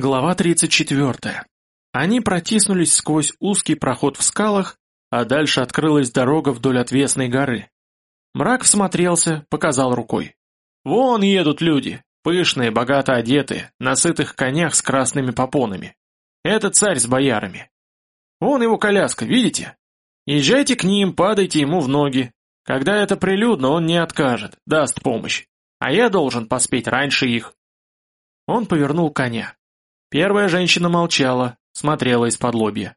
Глава 34. Они протиснулись сквозь узкий проход в скалах, а дальше открылась дорога вдоль отвесной горы. Мрак всмотрелся, показал рукой. «Вон едут люди, пышные, богато одетые, на сытых конях с красными попонами. Это царь с боярами. Вон его коляска, видите? Езжайте к ним, падайте ему в ноги. Когда это прилюдно, он не откажет, даст помощь. А я должен поспеть раньше их». Он повернул коня. Первая женщина молчала, смотрела из-под лобья.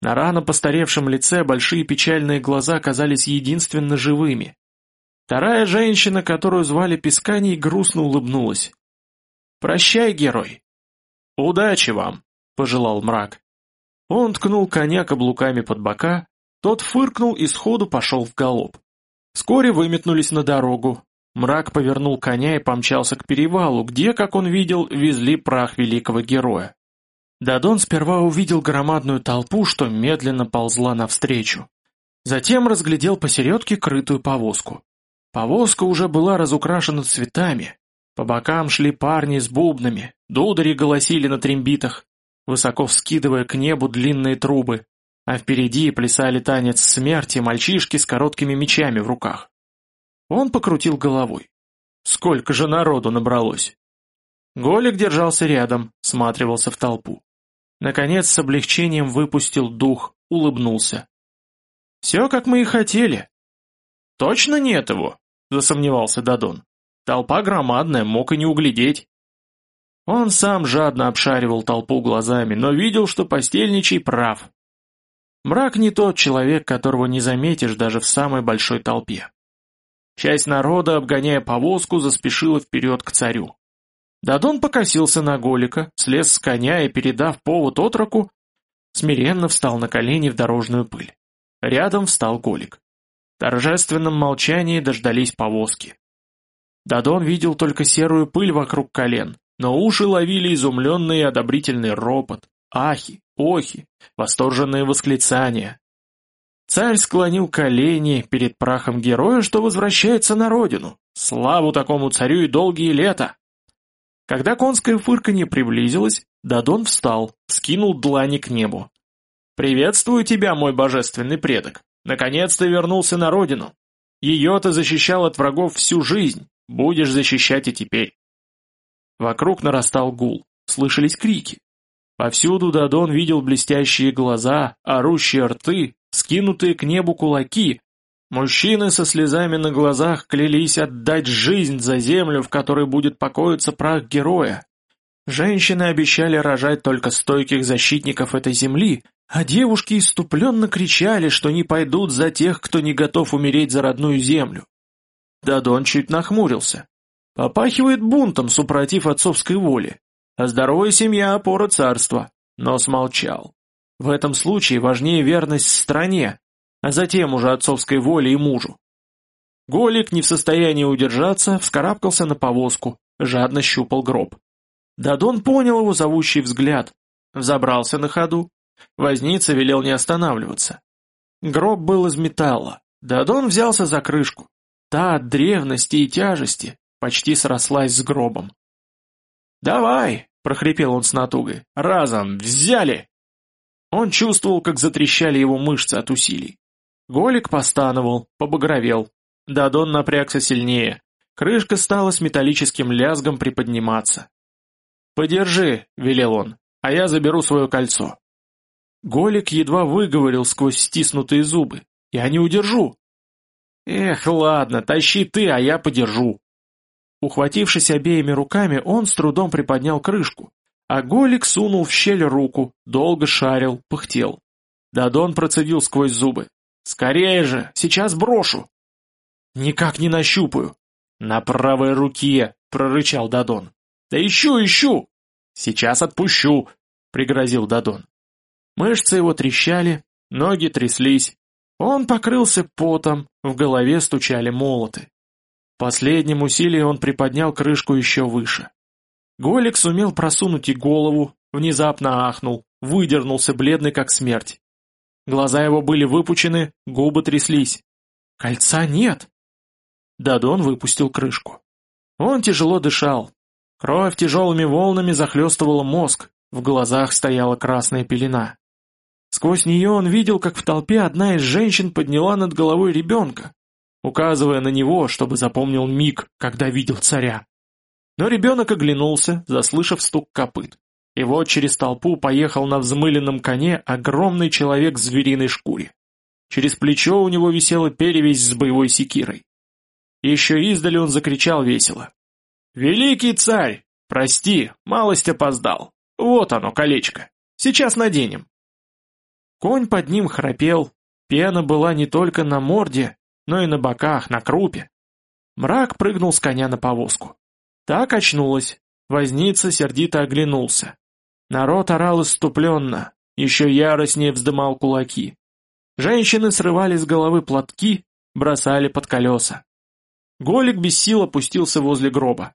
На рано постаревшем лице большие печальные глаза казались единственно живыми. Вторая женщина, которую звали Писканей, грустно улыбнулась. «Прощай, герой!» «Удачи вам!» — пожелал мрак. Он ткнул коня каблуками под бока, тот фыркнул и сходу пошел в галоп. Вскоре выметнулись на дорогу, Мрак повернул коня и помчался к перевалу, где, как он видел, везли прах великого героя. Дадон сперва увидел громадную толпу, что медленно ползла навстречу. Затем разглядел посередке крытую повозку. Повозка уже была разукрашена цветами. По бокам шли парни с бубнами, дудари голосили на трембитах, высоко вскидывая к небу длинные трубы, а впереди плясали танец смерти мальчишки с короткими мечами в руках. Он покрутил головой. Сколько же народу набралось! Голик держался рядом, сматривался в толпу. Наконец с облегчением выпустил дух, улыбнулся. «Все, как мы и хотели». «Точно нет его?» — засомневался Дадон. «Толпа громадная, мог и не углядеть». Он сам жадно обшаривал толпу глазами, но видел, что постельничий прав. Мрак не тот человек, которого не заметишь даже в самой большой толпе. Часть народа, обгоняя повозку, заспешила вперед к царю. Дадон покосился на Голика, слез с коня и, передав повод отроку, смиренно встал на колени в дорожную пыль. Рядом встал Голик. В торжественном молчании дождались повозки. Дадон видел только серую пыль вокруг колен, но уши ловили изумленный и одобрительный ропот, ахи, охи, восторженные восклицания. Царь склонил колени перед прахом героя, что возвращается на родину. Славу такому царю и долгие лета! Когда конское фырканье приблизилось, Дадон встал, скинул длани к небу. «Приветствую тебя, мой божественный предок! Наконец ты вернулся на родину! Ее ты защищал от врагов всю жизнь, будешь защищать и теперь!» Вокруг нарастал гул, слышались крики. Повсюду Дадон видел блестящие глаза, орущие рты, скинутые к небу кулаки. Мужчины со слезами на глазах клялись отдать жизнь за землю, в которой будет покоиться прах героя. Женщины обещали рожать только стойких защитников этой земли, а девушки иступленно кричали, что не пойдут за тех, кто не готов умереть за родную землю. Дадон чуть нахмурился. Попахивает бунтом, супротив отцовской воли. А здоровая семья — опора царства. Но смолчал. В этом случае важнее верность стране, а затем уже отцовской воле и мужу. Голик, не в состоянии удержаться, вскарабкался на повозку, жадно щупал гроб. Дадон понял его зовущий взгляд, взобрался на ходу. Возница велел не останавливаться. Гроб был из металла. Дадон взялся за крышку. Та от древности и тяжести почти срослась с гробом. «Давай!» — прохрипел он с натугой. «Разом! Взяли!» Он чувствовал, как затрещали его мышцы от усилий. Голик постановал, побагровел. Дадон напрягся сильнее. Крышка стала с металлическим лязгом приподниматься. «Подержи», — велел он, — «а я заберу свое кольцо». Голик едва выговорил сквозь стиснутые зубы. «Я не удержу». «Эх, ладно, тащи ты, а я подержу». Ухватившись обеими руками, он с трудом приподнял крышку, а Голик сунул в щель руку, долго шарил, пыхтел. Дадон процедил сквозь зубы. «Скорее же, сейчас брошу!» «Никак не нащупаю!» «На правой руке!» — прорычал Дадон. «Да ищу, ищу!» «Сейчас отпущу!» — пригрозил Дадон. Мышцы его трещали, ноги тряслись. Он покрылся потом, в голове стучали молоты. Последним усилием он приподнял крышку еще выше. Голик сумел просунуть и голову, внезапно ахнул, выдернулся бледный как смерть. Глаза его были выпучены, губы тряслись. «Кольца нет!» Дадон выпустил крышку. Он тяжело дышал. Кровь тяжелыми волнами захлестывала мозг, В глазах стояла красная пелена. Сквозь нее он видел, как в толпе одна из женщин подняла над головой ребенка, указывая на него, чтобы запомнил миг, когда видел царя. Но ребенок оглянулся, заслышав стук копыт. И вот через толпу поехал на взмыленном коне огромный человек в звериной шкуре. Через плечо у него висела перевязь с боевой секирой. Еще издали он закричал весело. «Великий царь! Прости, малость опоздал. Вот оно, колечко. Сейчас наденем». Конь под ним храпел, пена была не только на морде, но и на боках, на крупе. Мрак прыгнул с коня на повозку. Так очнулась. Возница сердито оглянулся. Народ орал иступленно, еще яростнее вздымал кулаки. Женщины срывали с головы платки, бросали под колеса. Голик без сил опустился возле гроба.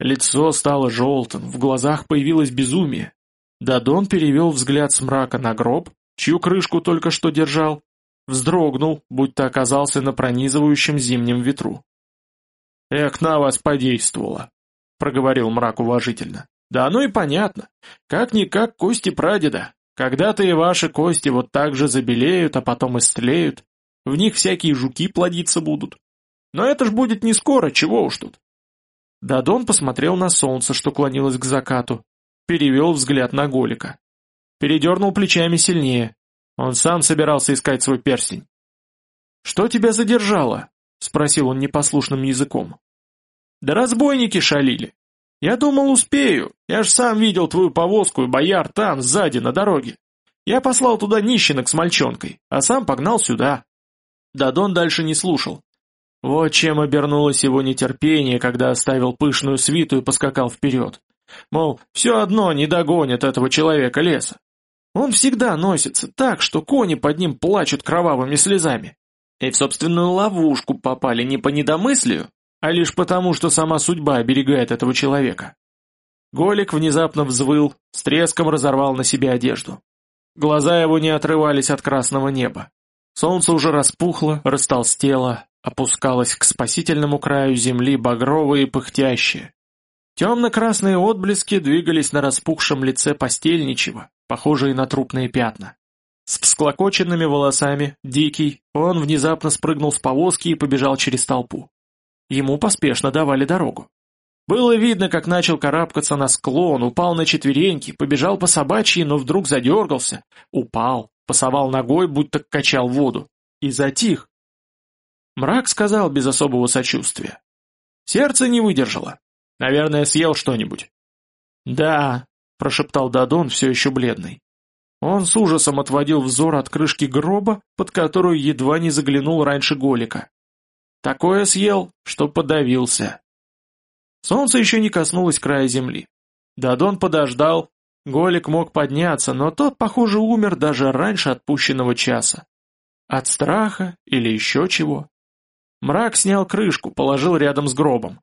Лицо стало желтым, в глазах появилось безумие. Дадон перевел взгляд с мрака на гроб, чью крышку только что держал, вздрогнул, будто оказался на пронизывающем зимнем ветру. «Эх, на вас подействовало», — проговорил мрак уважительно. «Да оно и понятно. Как-никак кости прадеда. Когда-то и ваши кости вот так же забелеют, а потом истлеют. В них всякие жуки плодиться будут. Но это ж будет не скоро, чего уж тут». Дадон посмотрел на солнце, что клонилось к закату, перевел взгляд на Голика. Передернул плечами сильнее. Он сам собирался искать свой перстень. «Что тебя задержало?» — спросил он непослушным языком. «Да разбойники шалили. Я думал, успею. Я ж сам видел твою повозку и бояр там, сзади, на дороге. Я послал туда нищенок с мальчонкой, а сам погнал сюда». Дадон дальше не слушал. Вот чем обернулось его нетерпение, когда оставил пышную свиту и поскакал вперед. Мол, все одно не догонят этого человека леса. Он всегда носится так, что кони под ним плачут кровавыми слезами. И в собственную ловушку попали не по недомыслию, а лишь потому, что сама судьба оберегает этого человека. Голик внезапно взвыл, с треском разорвал на себе одежду. Глаза его не отрывались от красного неба. Солнце уже распухло, растолстело, опускалось к спасительному краю земли багровое и пыхтящее. Темно-красные отблески двигались на распухшем лице постельничего, похожие на трупные пятна. С всклокоченными волосами, дикий, он внезапно спрыгнул с повозки и побежал через толпу. Ему поспешно давали дорогу. Было видно, как начал карабкаться на склон, упал на четвереньки, побежал по собачьи, но вдруг задергался, упал, пасовал ногой, будто качал воду, и затих. Мрак сказал без особого сочувствия. Сердце не выдержало. Наверное, съел что-нибудь. «Да», — прошептал Дадон, все еще бледный. Он с ужасом отводил взор от крышки гроба, под которую едва не заглянул раньше Голика. Такое съел, что подавился. Солнце еще не коснулось края земли. Дадон подождал, Голик мог подняться, но тот, похоже, умер даже раньше отпущенного часа. От страха или еще чего. Мрак снял крышку, положил рядом с гробом.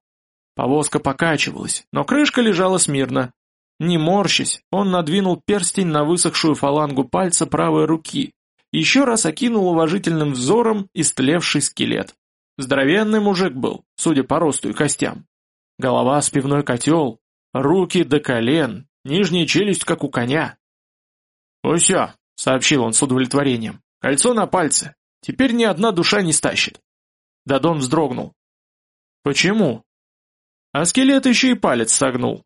Повозка покачивалась, но крышка лежала смирно. Не морщась, он надвинул перстень на высохшую фалангу пальца правой руки, еще раз окинул уважительным взором истлевший скелет. Здоровенный мужик был, судя по росту и костям. Голова с пивной котел, руки до колен, нижняя челюсть, как у коня. «Усё», — сообщил он с удовлетворением, — «кольцо на пальце. Теперь ни одна душа не стащит». Дадон вздрогнул. «Почему?» А скелет еще и палец согнул.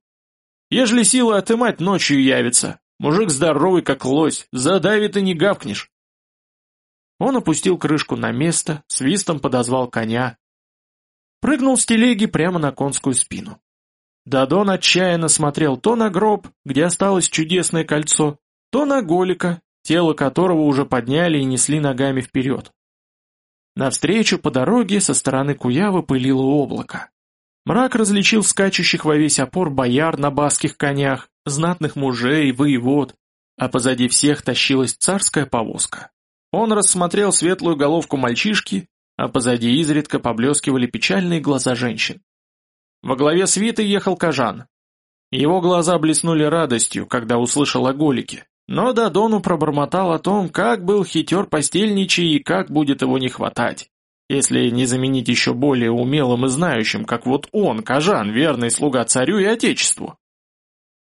Ежели сила отымать ночью явится, мужик здоровый как лось, задавит и не гавкнешь. Он опустил крышку на место, свистом подозвал коня. Прыгнул с телеги прямо на конскую спину. Дадон отчаянно смотрел то на гроб, где осталось чудесное кольцо, то на Голика, тело которого уже подняли и несли ногами вперед. Навстречу по дороге со стороны Куявы пылило облако. Мрак различил скачущих во весь опор бояр на баских конях, знатных мужей, воевод, а позади всех тащилась царская повозка. Он рассмотрел светлую головку мальчишки, а позади изредка поблескивали печальные глаза женщин. Во главе свиты ехал Кажан. Его глаза блеснули радостью, когда услышал о Голике, но Дадону пробормотал о том, как был хитер постельничий и как будет его не хватать если не заменить еще более умелым и знающим, как вот он, Кажан, верный слуга царю и отечеству.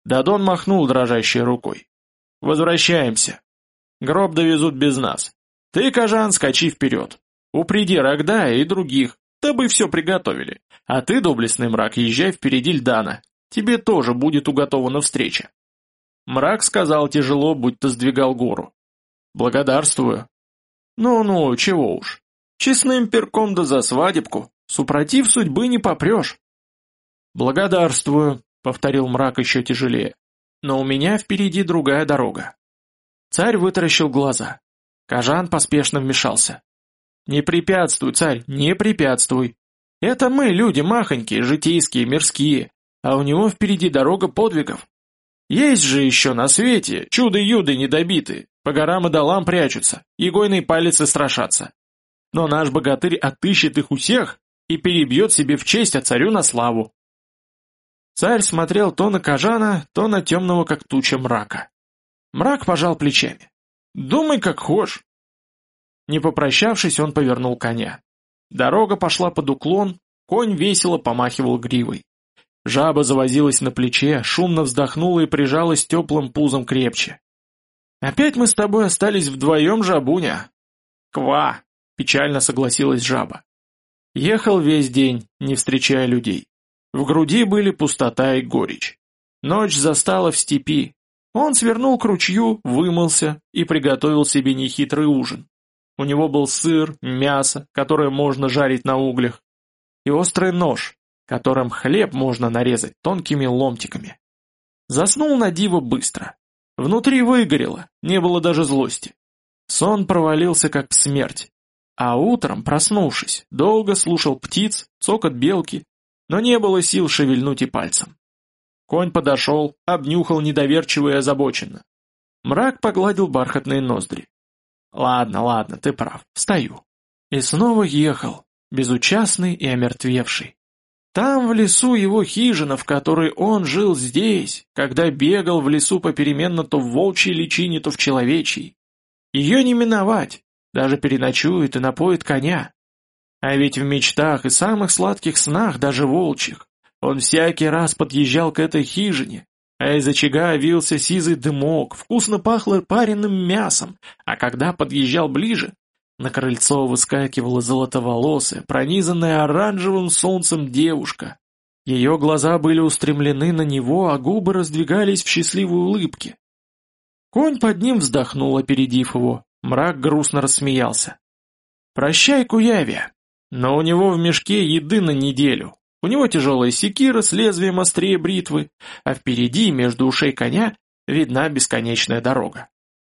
Дадон махнул дрожащей рукой. «Возвращаемся. Гроб довезут без нас. Ты, Кажан, скачи вперед. Упреди Рогдая и других, дабы все приготовили. А ты, доблестный мрак, езжай впереди Льдана. Тебе тоже будет уготована встреча». Мрак сказал тяжело, будто сдвигал гору. «Благодарствую». «Ну-ну, чего уж. Честным перком да за свадебку. Супротив судьбы не попрешь». «Благодарствую», — повторил мрак еще тяжелее. «Но у меня впереди другая дорога». Царь вытаращил глаза. Кажан поспешно вмешался. «Не препятствуй, царь, не препятствуй. Это мы, люди махонькие, житейские, мирские, а у него впереди дорога подвигов. Есть же еще на свете чудо-юды недобитые, по горам и долам прячутся, игойные палицы страшатся. Но наш богатырь отыщет их у всех и перебьет себе в честь, а царю на славу. Царь смотрел то на Кажана, то на темного, как туча мрака. Мрак пожал плечами. «Думай, как хошь». Не попрощавшись, он повернул коня. Дорога пошла под уклон, конь весело помахивал гривой. Жаба завозилась на плече, шумно вздохнула и прижалась теплым пузом крепче. «Опять мы с тобой остались вдвоем, жабуня?» «Ква!» — печально согласилась жаба. Ехал весь день, не встречая людей. В груди были пустота и горечь. Ночь застала в степи. Он свернул к ручью, вымылся и приготовил себе нехитрый ужин. У него был сыр, мясо, которое можно жарить на углях, и острый нож, которым хлеб можно нарезать тонкими ломтиками. Заснул на диво быстро. Внутри выгорело, не было даже злости. Сон провалился как смерть. А утром, проснувшись, долго слушал птиц, цокот белки, но не было сил шевельнуть и пальцем. Конь подошел, обнюхал недоверчиво и озабоченно. Мрак погладил бархатные ноздри. «Ладно, ладно, ты прав, встаю». И снова ехал, безучастный и омертвевший. Там в лесу его хижина, в которой он жил здесь, когда бегал в лесу попеременно то в волчьей личине, то в человечьей. Ее не миновать, даже переночует и напоит коня. А ведь в мечтах и самых сладких снах, даже волчьих, он всякий раз подъезжал к этой хижине, а из очага вился сизый дымок, вкусно пахло пареным мясом, а когда подъезжал ближе, на крыльцо выскакивала золотоволосая, пронизанная оранжевым солнцем девушка. Ее глаза были устремлены на него, а губы раздвигались в счастливой улыбке. Конь под ним вздохнул, опередив его. Мрак грустно рассмеялся. «Прощай, Куявия!» Но у него в мешке еды на неделю. У него тяжелая секира с лезвием острее бритвы, а впереди, между ушей коня, видна бесконечная дорога.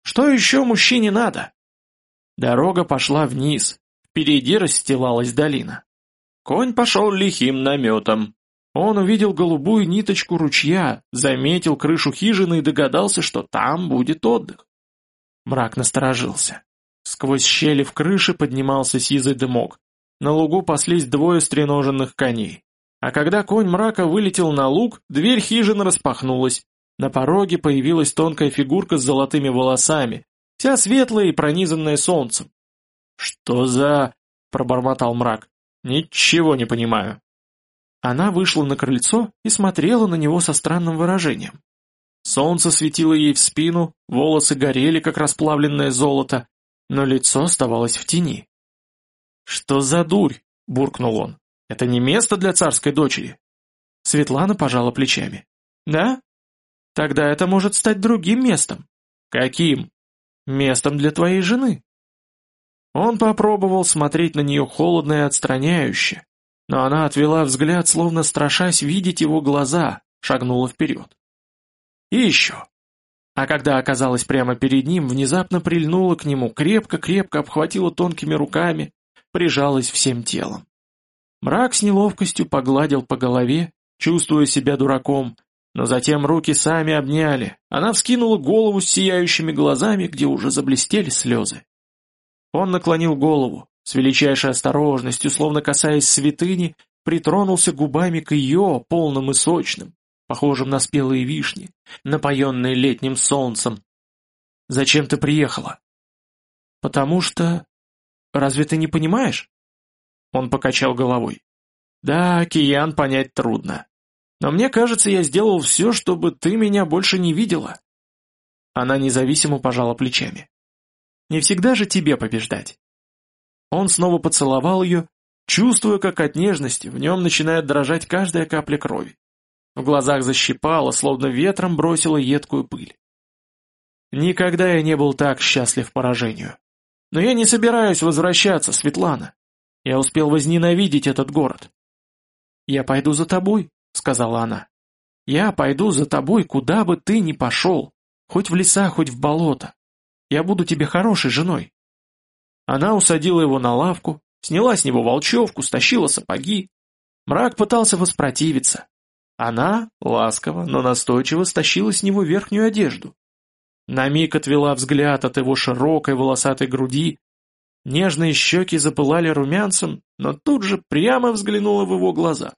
Что еще мужчине надо? Дорога пошла вниз, впереди расстилалась долина. Конь пошел лихим наметом. Он увидел голубую ниточку ручья, заметил крышу хижины и догадался, что там будет отдых. Мрак насторожился. Сквозь щели в крыше поднимался сизый дымок. На лугу паслись двое стреноженных коней. А когда конь мрака вылетел на луг, дверь хижины распахнулась. На пороге появилась тонкая фигурка с золотыми волосами, вся светлая и пронизанная солнцем. «Что за...» — пробормотал мрак. «Ничего не понимаю». Она вышла на крыльцо и смотрела на него со странным выражением. Солнце светило ей в спину, волосы горели, как расплавленное золото, но лицо оставалось в тени. «Что за дурь?» — буркнул он. «Это не место для царской дочери». Светлана пожала плечами. «Да? Тогда это может стать другим местом». «Каким?» «Местом для твоей жены». Он попробовал смотреть на нее холодно и отстраняюще, но она отвела взгляд, словно страшась видеть его глаза, шагнула вперед. И еще. А когда оказалась прямо перед ним, внезапно прильнула к нему, крепко-крепко обхватила тонкими руками, прижалась всем телом. Мрак с неловкостью погладил по голове, чувствуя себя дураком, но затем руки сами обняли, она вскинула голову с сияющими глазами, где уже заблестели слезы. Он наклонил голову, с величайшей осторожностью, словно касаясь святыни, притронулся губами к ее, полным и сочным, похожим на спелые вишни, напоенные летним солнцем. «Зачем ты приехала?» «Потому что...» Разве ты не понимаешь?» Он покачал головой. «Да, Киян понять трудно. Но мне кажется, я сделал все, чтобы ты меня больше не видела». Она независимо пожала плечами. «Не всегда же тебе побеждать». Он снова поцеловал ее, чувствуя, как от нежности в нем начинает дрожать каждая капля крови. В глазах защипало, словно ветром бросило едкую пыль. Никогда я не был так счастлив поражению. Но я не собираюсь возвращаться, Светлана. Я успел возненавидеть этот город. «Я пойду за тобой», — сказала она. «Я пойду за тобой, куда бы ты ни пошел, хоть в леса, хоть в болото. Я буду тебе хорошей женой». Она усадила его на лавку, сняла с него волчевку, стащила сапоги. Мрак пытался воспротивиться. Она, ласково, но настойчиво стащила с него верхнюю одежду. На миг отвела взгляд от его широкой волосатой груди. Нежные щеки запылали румянцем, но тут же прямо взглянула в его глаза.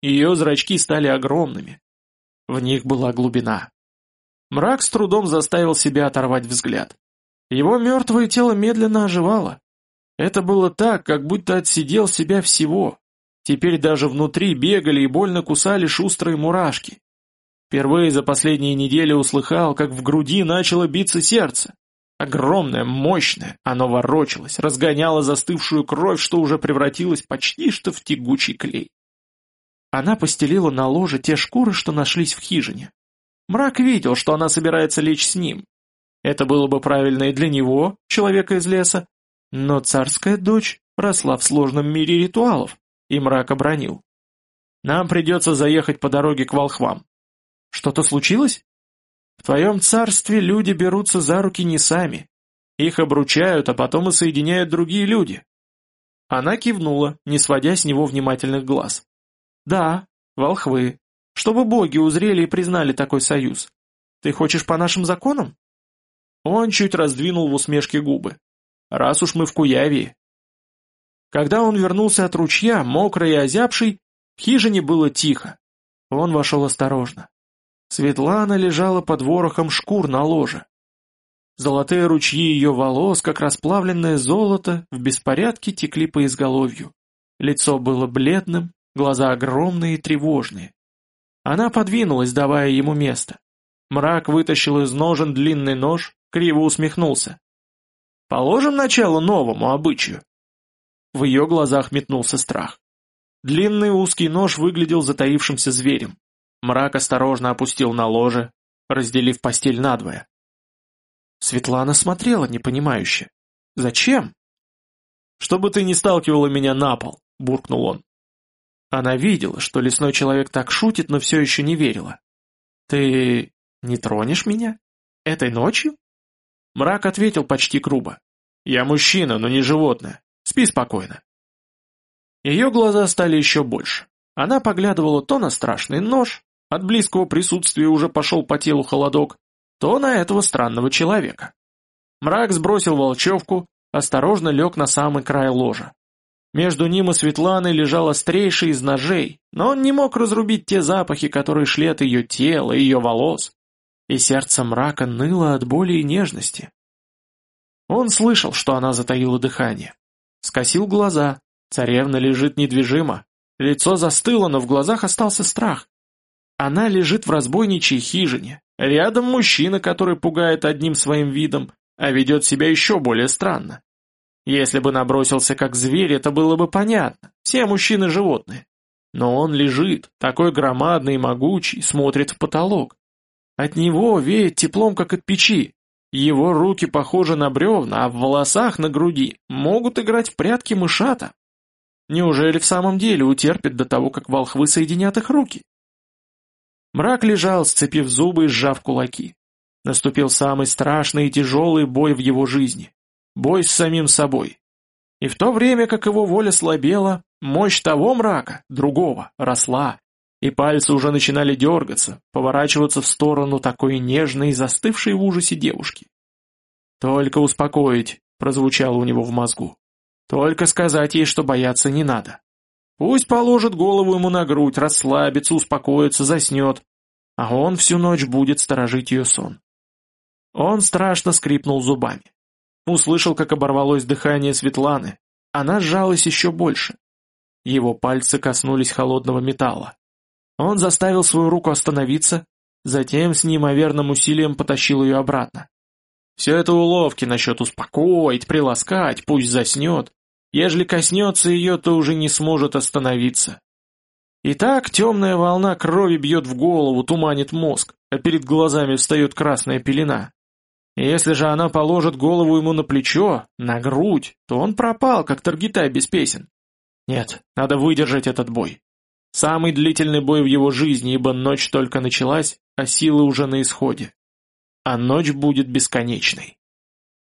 Ее зрачки стали огромными. В них была глубина. Мрак с трудом заставил себя оторвать взгляд. Его мертвое тело медленно оживало. Это было так, как будто отсидел себя всего. Теперь даже внутри бегали и больно кусали шустрые мурашки. Впервые за последние недели услыхал, как в груди начало биться сердце. Огромное, мощное, оно ворочалось, разгоняло застывшую кровь, что уже превратилась почти что в тягучий клей. Она постелила на ложе те шкуры, что нашлись в хижине. Мрак видел, что она собирается лечь с ним. Это было бы правильно и для него, человека из леса, но царская дочь росла в сложном мире ритуалов, и мрак обронил. «Нам придется заехать по дороге к волхвам. Что-то случилось? В твоем царстве люди берутся за руки не сами. Их обручают, а потом и соединяют другие люди. Она кивнула, не сводя с него внимательных глаз. Да, волхвы. Чтобы боги узрели и признали такой союз. Ты хочешь по нашим законам? Он чуть раздвинул в усмешке губы. Раз уж мы в Куявии. Когда он вернулся от ручья, мокрый и озябший, в хижине было тихо. Он вошел осторожно. Светлана лежала под ворохом шкур на ложе. Золотые ручьи ее волос, как расплавленное золото, в беспорядке текли по изголовью. Лицо было бледным, глаза огромные и тревожные. Она подвинулась, давая ему место. Мрак вытащил из ножен длинный нож, криво усмехнулся. «Положим начало новому обычаю». В ее глазах метнулся страх. Длинный узкий нож выглядел затаившимся зверем. Мрак осторожно опустил на ложе, разделив постель надвое. Светлана смотрела непонимающе. «Зачем?» «Чтобы ты не сталкивала меня на пол», — буркнул он. Она видела, что лесной человек так шутит, но все еще не верила. «Ты не тронешь меня? Этой ночью?» Мрак ответил почти грубо. «Я мужчина, но не животное. Спи спокойно». Ее глаза стали еще больше. Она поглядывала то на страшный нож, от близкого присутствия уже пошел по телу холодок, то на этого странного человека. Мрак сбросил волчевку, осторожно лег на самый край ложа. Между ним и Светланой лежал острейший из ножей, но он не мог разрубить те запахи, которые шли от ее тела, ее волос. И сердце мрака ныло от боли и нежности. Он слышал, что она затаила дыхание. Скосил глаза. Царевна лежит недвижимо. Лицо застыло, но в глазах остался страх. Она лежит в разбойничьей хижине. Рядом мужчина, который пугает одним своим видом, а ведет себя еще более странно. Если бы набросился как зверь, это было бы понятно. Все мужчины животные. Но он лежит, такой громадный и могучий, смотрит в потолок. От него веет теплом, как от печи. Его руки похожи на бревна, а в волосах на груди могут играть в прятки мышата. Неужели в самом деле утерпит до того, как волхвы соединят их руки? Мрак лежал, сцепив зубы и сжав кулаки. Наступил самый страшный и тяжелый бой в его жизни. Бой с самим собой. И в то время, как его воля слабела, мощь того мрака, другого, росла, и пальцы уже начинали дергаться, поворачиваться в сторону такой нежной и застывшей в ужасе девушки. «Только успокоить», — прозвучало у него в мозгу. «Только сказать ей, что бояться не надо. Пусть положит голову ему на грудь, расслабится, успокоится, заснет, а он всю ночь будет сторожить ее сон. Он страшно скрипнул зубами. Услышал, как оборвалось дыхание Светланы. Она сжалась еще больше. Его пальцы коснулись холодного металла. Он заставил свою руку остановиться, затем с неимоверным усилием потащил ее обратно. Все это уловки насчет успокоить, приласкать, пусть заснет. Ежели коснется ее, то уже не сможет остановиться. И так темная волна крови бьет в голову, туманит мозг, а перед глазами встает красная пелена. Если же она положит голову ему на плечо, на грудь, то он пропал, как Таргитай без песен. Нет, надо выдержать этот бой. Самый длительный бой в его жизни, ибо ночь только началась, а силы уже на исходе. А ночь будет бесконечной.